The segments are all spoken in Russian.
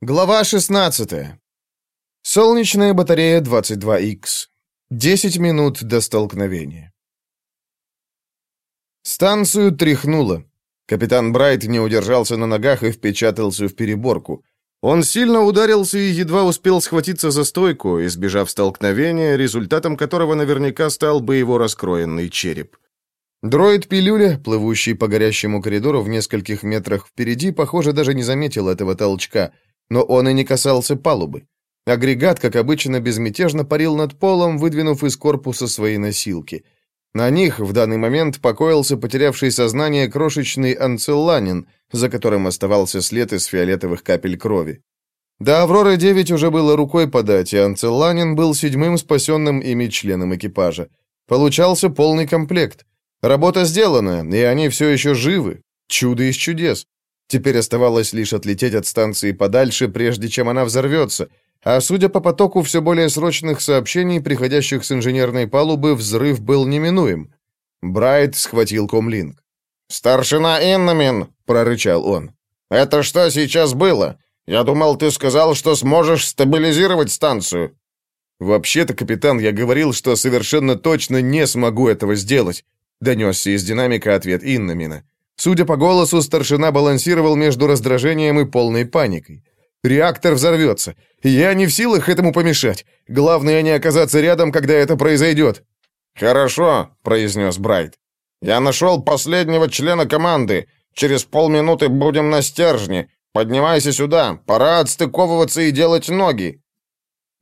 Глава 16. Солнечная батарея 22Х. 10 минут до столкновения. Станцию тряхнуло. Капитан Брайт не удержался на ногах и впечатался в переборку. Он сильно ударился и едва успел схватиться за стойку, избежав столкновения, результатом которого наверняка стал бы его раскроенный череп. Дроид-пилюля, плывущий по горящему коридору в нескольких метрах впереди, похоже, даже не заметил этого толчка — но он и не касался палубы. Агрегат, как обычно, безмятежно парил над полом, выдвинув из корпуса свои носилки. На них в данный момент покоился потерявший сознание крошечный анцелланин, за которым оставался след из фиолетовых капель крови. До «Авроры-9» уже было рукой подать, и анцелланин был седьмым спасенным ими членом экипажа. Получался полный комплект. Работа сделана, и они все еще живы. Чудо из чудес. Теперь оставалось лишь отлететь от станции подальше, прежде чем она взорвется. А судя по потоку все более срочных сообщений, приходящих с инженерной палубы, взрыв был неминуем. Брайт схватил комлинг. «Старшина Иннамин!» — прорычал он. «Это что сейчас было? Я думал, ты сказал, что сможешь стабилизировать станцию». «Вообще-то, капитан, я говорил, что совершенно точно не смогу этого сделать», — донесся из динамика ответ Иннамина. Судя по голосу, старшина балансировал между раздражением и полной паникой. «Реактор взорвется. Я не в силах этому помешать. Главное не оказаться рядом, когда это произойдет». «Хорошо», — произнес Брайт. «Я нашел последнего члена команды. Через полминуты будем на стержне. Поднимайся сюда. Пора отстыковываться и делать ноги».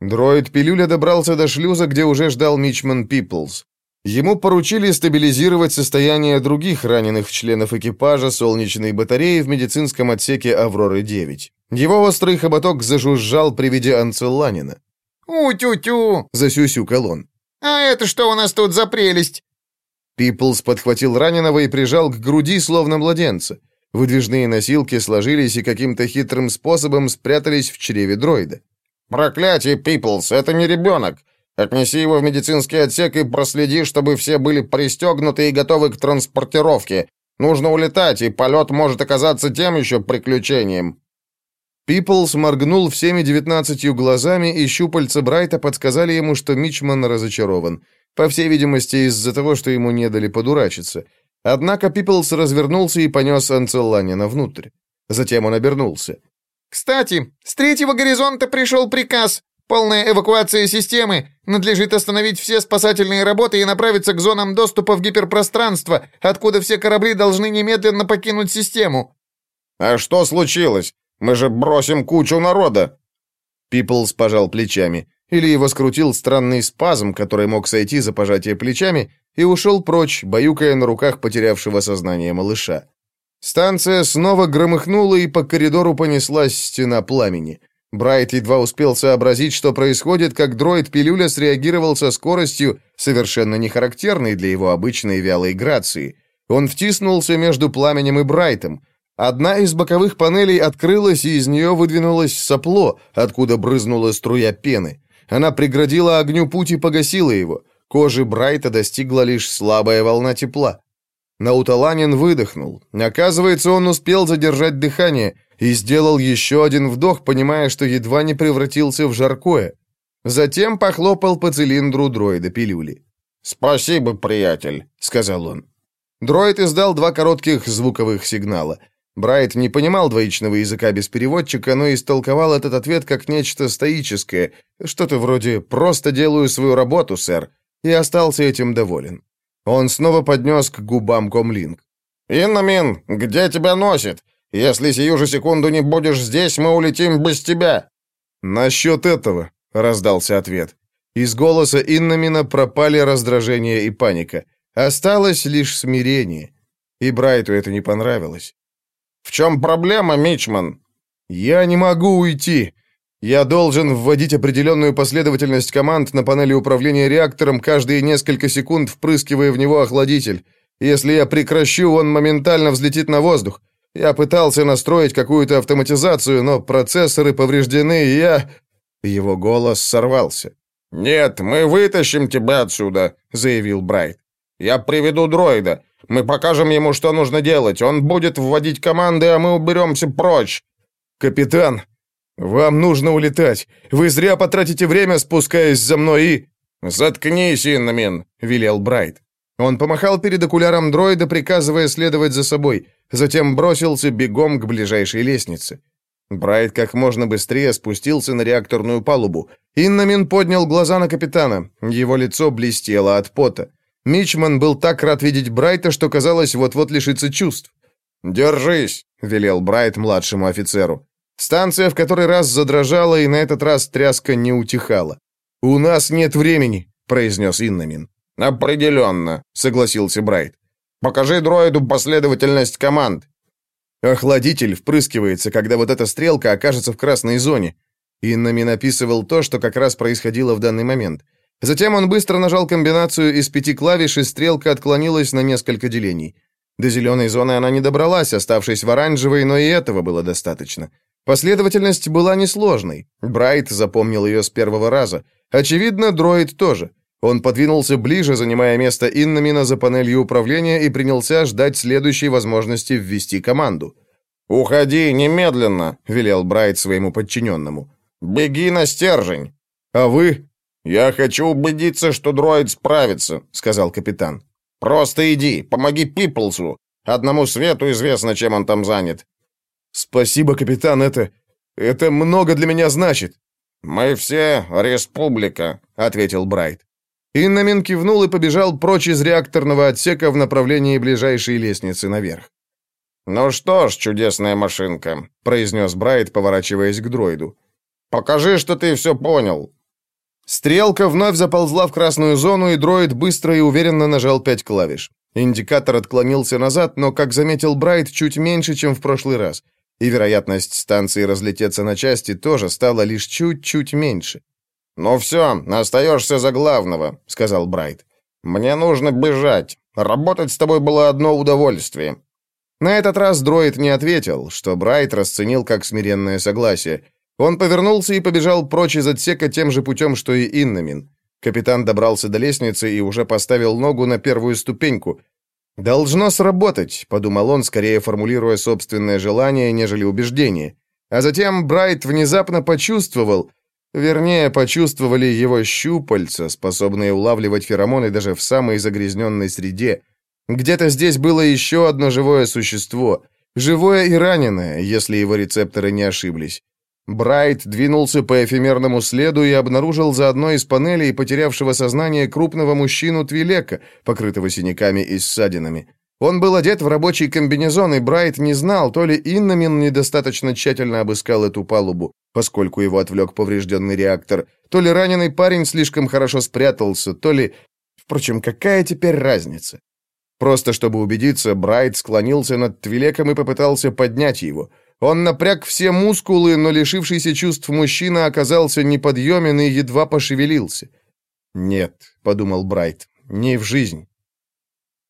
Дроид-пилюля добрался до шлюза, где уже ждал Мичман Пиплз. Ему поручили стабилизировать состояние других раненых членов экипажа солнечной батареи в медицинском отсеке «Авроры-9». Его острый хоботок зажужжал при виде Анцелланина. «У-тю-тю!» — засюсюкал он. «А это что у нас тут за прелесть?» Пиплс подхватил раненого и прижал к груди, словно младенца. Выдвижные носилки сложились и каким-то хитрым способом спрятались в чреве дроида. «Проклятие, Пиплс, это не ребенок! Отнеси его в медицинский отсек и проследи, чтобы все были пристегнуты и готовы к транспортировке. Нужно улетать, и полет может оказаться тем еще приключением». Пиплс моргнул всеми девятнадцатью глазами, и щупальца Брайта подсказали ему, что Мичман разочарован. По всей видимости, из-за того, что ему не дали подурачиться. Однако Пиплс развернулся и понес Анцелланина внутрь. Затем он обернулся. «Кстати, с третьего горизонта пришел приказ. Полная эвакуация системы. Надлежит остановить все спасательные работы и направиться к зонам доступа в гиперпространство, откуда все корабли должны немедленно покинуть систему. А что случилось? Мы же бросим кучу народа. Пиплс пожал плечами. Или его скрутил странный спазм, который мог сойти за пожатие плечами, и ушел прочь, баюкая на руках потерявшего сознание малыша. Станция снова громыхнула, и по коридору понеслась стена пламени. Брайт едва успел сообразить, что происходит, как дроид-пилюля среагировал со скоростью, совершенно не характерной для его обычной вялой грации. Он втиснулся между пламенем и Брайтом. Одна из боковых панелей открылась, и из нее выдвинулось сопло, откуда брызнула струя пены. Она преградила огню путь и погасила его. Кожи Брайта достигла лишь слабая волна тепла. Науталанин выдохнул. Оказывается, он успел задержать дыхание и сделал еще один вдох, понимая, что едва не превратился в жаркое. Затем похлопал по цилиндру дроида пилюли. «Спасибо, приятель», — сказал он. Дроид издал два коротких звуковых сигнала. Брайт не понимал двоичного языка без переводчика, но истолковал этот ответ как нечто стоическое, что-то вроде «просто делаю свою работу, сэр», и остался этим доволен. Он снова поднес к губам комлинг. «Иннамин, где тебя носит? Если сию же секунду не будешь здесь, мы улетим без тебя». «Насчет этого», — раздался ответ. Из голоса Иннамина пропали раздражение и паника. Осталось лишь смирение. И Брайту это не понравилось. «В чем проблема, Мичман?» «Я не могу уйти. Я должен вводить определенную последовательность команд на панели управления реактором каждые несколько секунд, впрыскивая в него охладитель. Если я прекращу, он моментально взлетит на воздух. Я пытался настроить какую-то автоматизацию, но процессоры повреждены, и я...» Его голос сорвался. «Нет, мы вытащим тебя отсюда», — заявил Брайт. «Я приведу дроида. Мы покажем ему, что нужно делать. Он будет вводить команды, а мы уберемся прочь». «Капитан, «Вам нужно улетать. Вы зря потратите время, спускаясь за мной и...» «Заткнись, Иннамин», — велел Брайт. Он помахал перед окуляром дроида, приказывая следовать за собой, затем бросился бегом к ближайшей лестнице. Брайт как можно быстрее спустился на реакторную палубу. Иннамин поднял глаза на капитана. Его лицо блестело от пота. Мичман был так рад видеть Брайта, что казалось, вот-вот лишится чувств. «Держись», — велел Брайт младшему офицеру. Станция в который раз задрожала, и на этот раз тряска не утихала. «У нас нет времени», — произнес Иннамин. «Определенно», — согласился Брайт. «Покажи дроиду последовательность команд». Охладитель впрыскивается, когда вот эта стрелка окажется в красной зоне. Иннамин описывал то, что как раз происходило в данный момент. Затем он быстро нажал комбинацию из пяти клавиш, и стрелка отклонилась на несколько делений. До зеленой зоны она не добралась, оставшись в оранжевой, но и этого было достаточно. Последовательность была несложной. Брайт запомнил ее с первого раза. Очевидно, дроид тоже. Он подвинулся ближе, занимая место Иннамина за панелью управления и принялся ждать следующей возможности ввести команду. «Уходи немедленно», — велел Брайт своему подчиненному. «Беги на стержень». «А вы?» «Я хочу убедиться, что дроид справится», — сказал капитан. «Просто иди, помоги Пиплсу. Одному Свету известно, чем он там занят. «Спасибо, капитан, это... это много для меня значит». «Мы все республика», — ответил Брайт. Иннамин кивнул и побежал прочь из реакторного отсека в направлении ближайшей лестницы наверх. «Ну что ж, чудесная машинка», — произнес Брайт, поворачиваясь к дроиду. «Покажи, что ты все понял». Стрелка вновь заползла в красную зону, и дроид быстро и уверенно нажал пять клавиш. Индикатор отклонился назад, но, как заметил Брайт, чуть меньше, чем в прошлый раз — и вероятность станции разлететься на части тоже стала лишь чуть-чуть меньше. «Ну все, остаешься за главного», — сказал Брайт. «Мне нужно бежать. Работать с тобой было одно удовольствие». На этот раз дроид не ответил, что Брайт расценил как смиренное согласие. Он повернулся и побежал прочь из отсека тем же путем, что и Иннамин. Капитан добрался до лестницы и уже поставил ногу на первую ступеньку, «Должно сработать», — подумал он, скорее формулируя собственное желание, нежели убеждение. А затем Брайт внезапно почувствовал, вернее, почувствовали его щупальца, способные улавливать феромоны даже в самой загрязненной среде. Где-то здесь было еще одно живое существо, живое и раненое, если его рецепторы не ошиблись. Брайт двинулся по эфемерному следу и обнаружил за одной из панелей потерявшего сознание крупного мужчину Твилека, покрытого синяками и ссадинами. Он был одет в рабочий комбинезон, и Брайт не знал, то ли Иннамин недостаточно тщательно обыскал эту палубу, поскольку его отвлек поврежденный реактор, то ли раненый парень слишком хорошо спрятался, то ли... Впрочем, какая теперь разница? Просто чтобы убедиться, Брайт склонился над Твилеком и попытался поднять его — он напряг все мускулы, но лишившийся чувств мужчина оказался неподъемен и едва пошевелился. «Нет», — подумал Брайт, — «не в жизнь».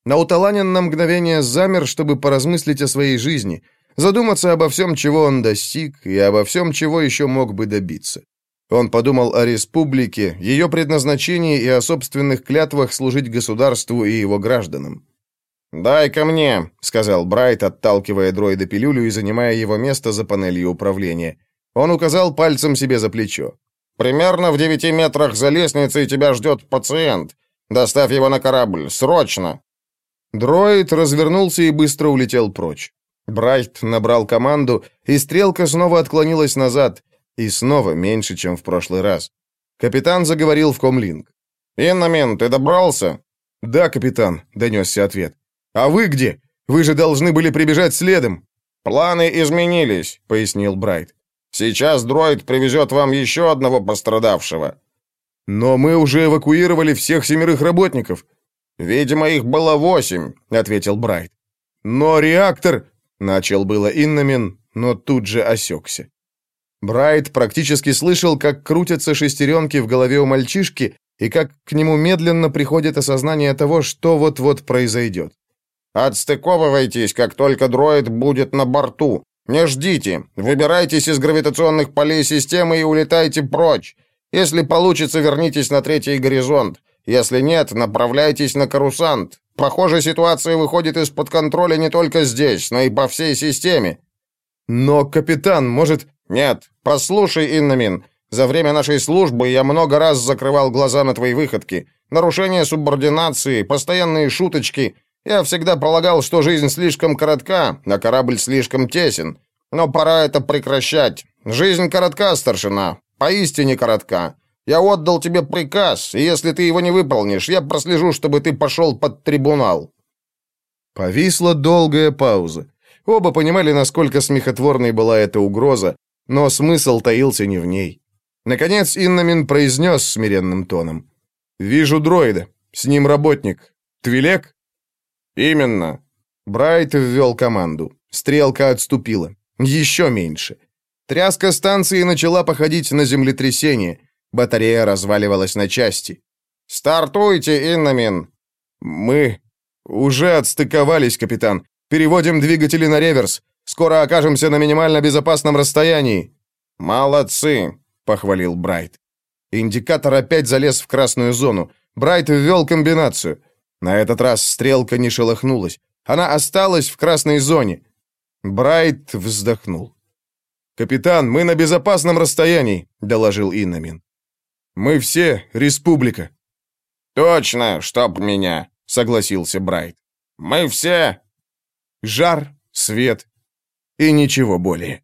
Науталанин на мгновение замер, чтобы поразмыслить о своей жизни, задуматься обо всем, чего он достиг, и обо всем, чего еще мог бы добиться. Он подумал о республике, ее предназначении и о собственных клятвах служить государству и его гражданам. дай ко мне», — сказал Брайт, отталкивая дроида пилюлю и занимая его место за панелью управления. Он указал пальцем себе за плечо. «Примерно в девяти метрах за лестницей тебя ждет пациент. Доставь его на корабль, срочно!» Дроид развернулся и быстро улетел прочь. Брайт набрал команду, и стрелка снова отклонилась назад, и снова меньше, чем в прошлый раз. Капитан заговорил в комлинг. «Иннамин, ты добрался?» «Да, капитан», — донесся ответ. «А вы где? Вы же должны были прибежать следом». «Планы изменились», — пояснил Брайт. «Сейчас дроид привезет вам еще одного пострадавшего». «Но мы уже эвакуировали всех семерых работников». «Видимо, их было восемь», — ответил Брайт. «Но реактор...» — начал было Иннамин, но тут же осекся. Брайт практически слышал, как крутятся шестеренки в голове у мальчишки и как к нему медленно приходит осознание того, что вот-вот произойдет. Отстыковывайтесь, как только дроид будет на борту. Не ждите. Выбирайтесь из гравитационных полей системы и улетайте прочь. Если получится, вернитесь на третий горизонт. Если нет, направляйтесь на карусант. Похоже, ситуация выходит из-под контроля не только здесь, но и по всей системе. Но, капитан, может... Нет, послушай, Иннамин, за время нашей службы я много раз закрывал глаза на твои выходки. Нарушение субординации, постоянные шуточки. Я всегда полагал, что жизнь слишком коротка, а корабль слишком тесен. Но пора это прекращать. Жизнь коротка, старшина. Поистине коротка. Я отдал тебе приказ, и если ты его не выполнишь, я прослежу, чтобы ты пошел под трибунал». Повисла долгая пауза. Оба понимали, насколько смехотворной была эта угроза, но смысл таился не в ней. Наконец Иннамин произнес смиренным тоном. «Вижу дроида. С ним работник. Твилек?» «Именно». Брайт ввел команду. Стрелка отступила. Еще меньше. Тряска станции начала походить на землетрясение. Батарея разваливалась на части. «Стартуйте, Иннамин!» «Мы уже отстыковались, капитан. Переводим двигатели на реверс. Скоро окажемся на минимально безопасном расстоянии». «Молодцы!» похвалил Брайт. Индикатор опять залез в красную зону. Брайт ввел комбинацию. На этот раз стрелка не шелохнулась. Она осталась в красной зоне. Брайт вздохнул. «Капитан, мы на безопасном расстоянии», — доложил Иннамин. «Мы все республика». «Точно, чтоб меня», — согласился Брайт. «Мы все...» Жар, свет и ничего более.